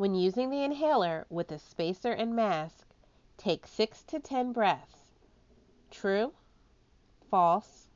When using the inhaler with a spacer and mask, take 6 to 10 breaths. True? False?